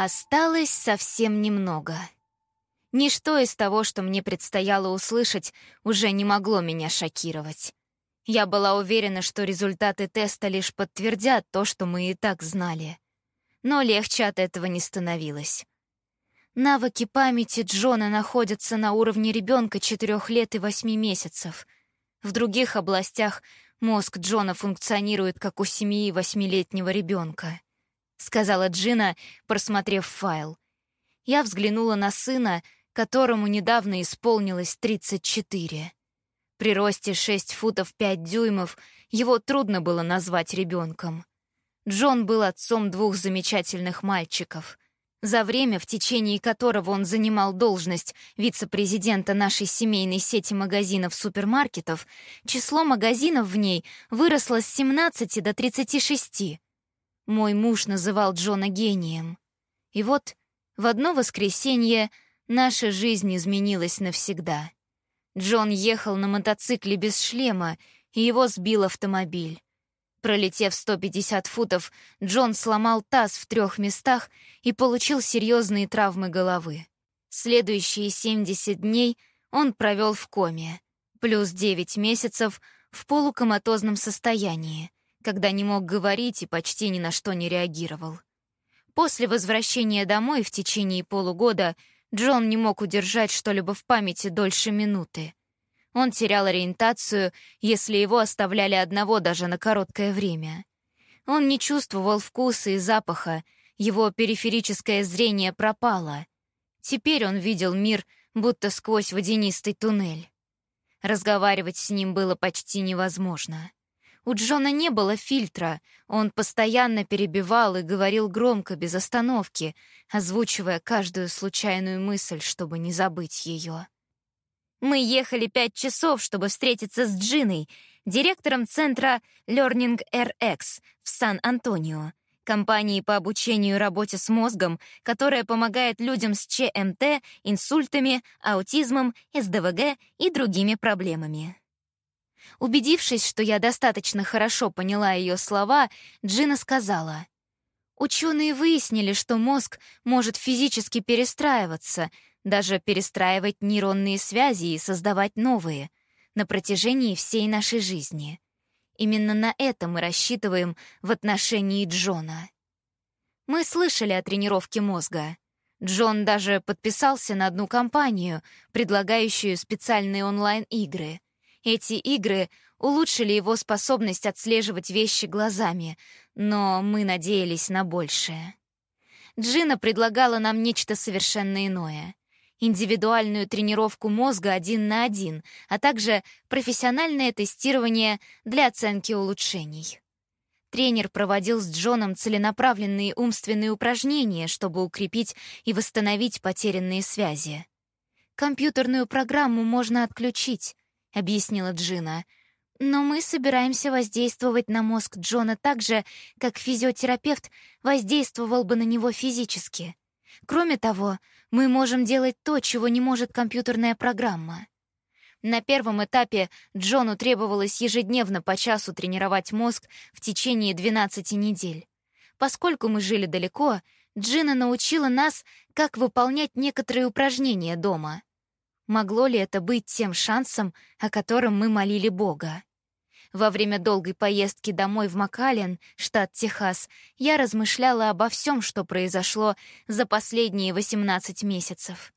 Осталось совсем немного. Ничто из того, что мне предстояло услышать, уже не могло меня шокировать. Я была уверена, что результаты теста лишь подтвердят то, что мы и так знали. Но легче от этого не становилось. Навыки памяти Джона находятся на уровне ребенка 4 лет и 8 месяцев. В других областях мозг Джона функционирует как у 7 и 8-летнего ребенка, сказала Джина, просмотрев файл. Я взглянула на сына, которому недавно исполнилось 34. При росте 6 футов 5 дюймов его трудно было назвать ребенком. Джон был отцом двух замечательных мальчиков. За время, в течение которого он занимал должность вице-президента нашей семейной сети магазинов-супермаркетов, число магазинов в ней выросло с 17 до 36. Мой муж называл Джона гением. И вот в одно воскресенье наша жизнь изменилась навсегда. Джон ехал на мотоцикле без шлема, и его сбил автомобиль. Пролетев 150 футов, Джон сломал таз в трех местах и получил серьезные травмы головы. Следующие 70 дней он провел в коме, плюс 9 месяцев в полукоматозном состоянии, когда не мог говорить и почти ни на что не реагировал. После возвращения домой в течение полугода Джон не мог удержать что-либо в памяти дольше минуты. Он терял ориентацию, если его оставляли одного даже на короткое время. Он не чувствовал вкуса и запаха, его периферическое зрение пропало. Теперь он видел мир, будто сквозь водянистый туннель. Разговаривать с ним было почти невозможно. У Джона не было фильтра, он постоянно перебивал и говорил громко, без остановки, озвучивая каждую случайную мысль, чтобы не забыть ее. Мы ехали пять часов, чтобы встретиться с Джиной, директором центра Learning RX в Сан-Антонио, компании по обучению работе с мозгом, которая помогает людям с ЧМТ, инсультами, аутизмом, СДВГ и другими проблемами. Убедившись, что я достаточно хорошо поняла ее слова, Джина сказала, «Ученые выяснили, что мозг может физически перестраиваться, даже перестраивать нейронные связи и создавать новые на протяжении всей нашей жизни. Именно на это мы рассчитываем в отношении Джона. Мы слышали о тренировке мозга. Джон даже подписался на одну компанию, предлагающую специальные онлайн-игры — эти игры улучшили его способность отслеживать вещи глазами, но мы надеялись на большее. Джина предлагала нам нечто совершенно иное. Индивидуальную тренировку мозга один на один, а также профессиональное тестирование для оценки улучшений. Тренер проводил с Джоном целенаправленные умственные упражнения, чтобы укрепить и восстановить потерянные связи. Компьютерную программу можно отключить, — объяснила Джина. «Но мы собираемся воздействовать на мозг Джона так же, как физиотерапевт воздействовал бы на него физически. Кроме того, мы можем делать то, чего не может компьютерная программа». На первом этапе Джону требовалось ежедневно по часу тренировать мозг в течение 12 недель. Поскольку мы жили далеко, Джина научила нас, как выполнять некоторые упражнения дома. Могло ли это быть тем шансом, о котором мы молили Бога? Во время долгой поездки домой в Макален, штат Техас, я размышляла обо всем, что произошло за последние 18 месяцев.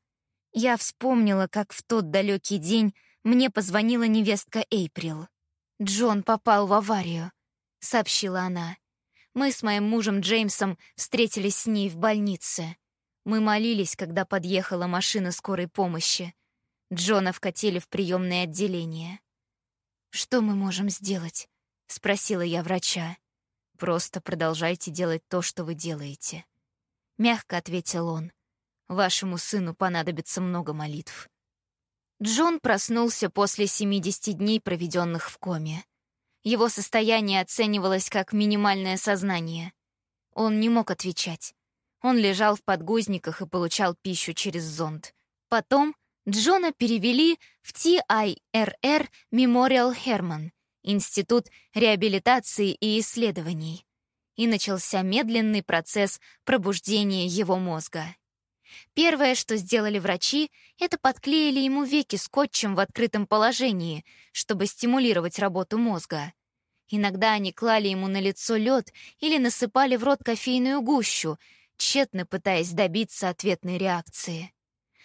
Я вспомнила, как в тот далекий день мне позвонила невестка Эйприл. «Джон попал в аварию», — сообщила она. Мы с моим мужем Джеймсом встретились с ней в больнице. Мы молились, когда подъехала машина скорой помощи. Джона вкатили в приемное отделение. «Что мы можем сделать?» — спросила я врача. «Просто продолжайте делать то, что вы делаете». Мягко ответил он. «Вашему сыну понадобится много молитв». Джон проснулся после 70 дней, проведенных в коме. Его состояние оценивалось как минимальное сознание. Он не мог отвечать. Он лежал в подгузниках и получал пищу через зонд. Потом Джона перевели в TIRR Memorial Herman, Институт реабилитации и исследований. и начался медленный процесс пробуждения его мозга. Первое, что сделали врачи, это подклеили ему веки скотчем в открытом положении, чтобы стимулировать работу мозга. Иногда они клали ему на лицо лед или насыпали в рот кофейную гущу, тщетно пытаясь добиться ответной реакции.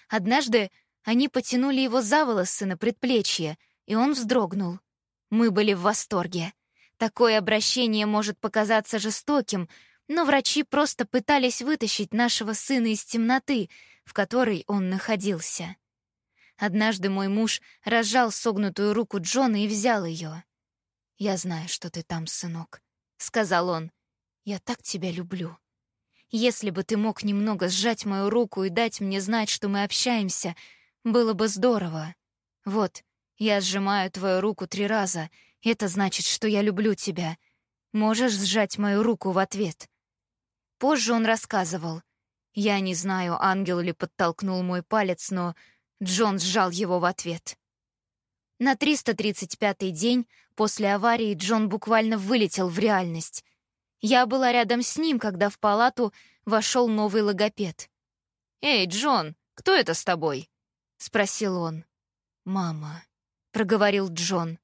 Однажды они потянули его за волосы на предплечье, и он вздрогнул. Мы были в восторге. Такое обращение может показаться жестоким, но врачи просто пытались вытащить нашего сына из темноты, в которой он находился. Однажды мой муж разжал согнутую руку Джона и взял ее. «Я знаю, что ты там, сынок», — сказал он. «Я так тебя люблю. Если бы ты мог немного сжать мою руку и дать мне знать, что мы общаемся, было бы здорово. Вот, я сжимаю твою руку три раза. Это значит, что я люблю тебя. Можешь сжать мою руку в ответ?» Позже он рассказывал. Я не знаю, ангел ли подтолкнул мой палец, но Джон сжал его в ответ. На 335-й день после аварии Джон буквально вылетел в реальность. Я была рядом с ним, когда в палату вошел новый логопед. «Эй, Джон, кто это с тобой?» — спросил он. «Мама», — проговорил Джон.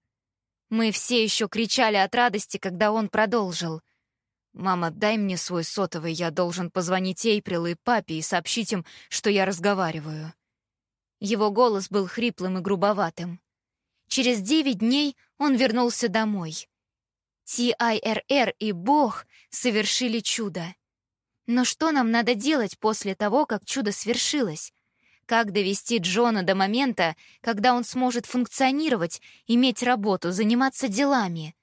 Мы все еще кричали от радости, когда он продолжил — «Мама, дай мне свой сотовый, я должен позвонить Эйприл и папе и сообщить им, что я разговариваю». Его голос был хриплым и грубоватым. Через девять дней он вернулся домой. TIRR и Бог совершили чудо. Но что нам надо делать после того, как чудо свершилось? Как довести Джона до момента, когда он сможет функционировать, иметь работу, заниматься делами?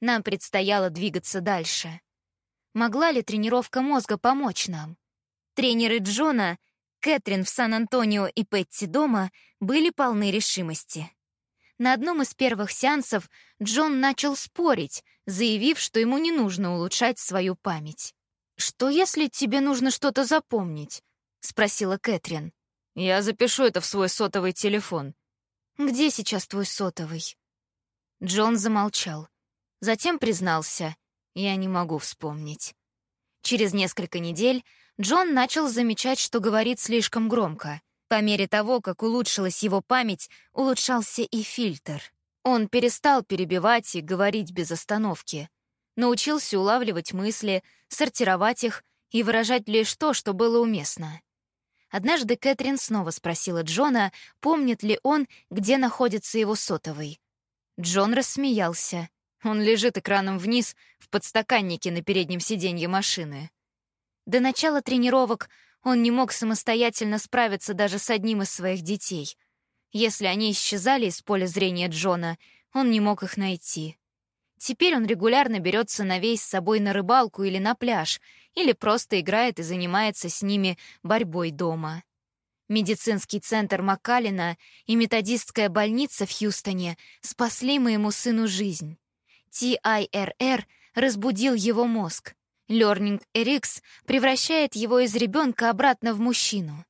Нам предстояло двигаться дальше. Могла ли тренировка мозга помочь нам? Тренеры Джона, Кэтрин в Сан-Антонио и Петти дома были полны решимости. На одном из первых сеансов Джон начал спорить, заявив, что ему не нужно улучшать свою память. «Что, если тебе нужно что-то запомнить?» — спросила Кэтрин. «Я запишу это в свой сотовый телефон». «Где сейчас твой сотовый?» Джон замолчал. Затем признался — я не могу вспомнить. Через несколько недель Джон начал замечать, что говорит слишком громко. По мере того, как улучшилась его память, улучшался и фильтр. Он перестал перебивать и говорить без остановки. Научился улавливать мысли, сортировать их и выражать лишь то, что было уместно. Однажды Кэтрин снова спросила Джона, помнит ли он, где находится его сотовый. Джон рассмеялся. Он лежит экраном вниз в подстаканнике на переднем сиденье машины. До начала тренировок он не мог самостоятельно справиться даже с одним из своих детей. Если они исчезали из поля зрения Джона, он не мог их найти. Теперь он регулярно берет сыновей с собой на рыбалку или на пляж, или просто играет и занимается с ними борьбой дома. Медицинский центр Маккалина и методистская больница в Хьюстоне спасли моему сыну жизнь. TIRR разбудил его мозг. Learning RX превращает его из ребенка обратно в мужчину.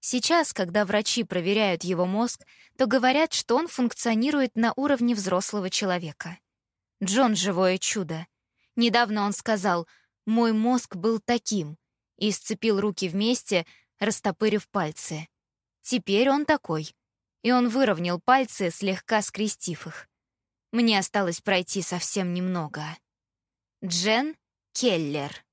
Сейчас, когда врачи проверяют его мозг, то говорят, что он функционирует на уровне взрослого человека. Джон — живое чудо. Недавно он сказал «мой мозг был таким» и сцепил руки вместе, растопырив пальцы. Теперь он такой. И он выровнял пальцы, слегка скрестив их. Мне осталось пройти совсем немного. Джен Келлер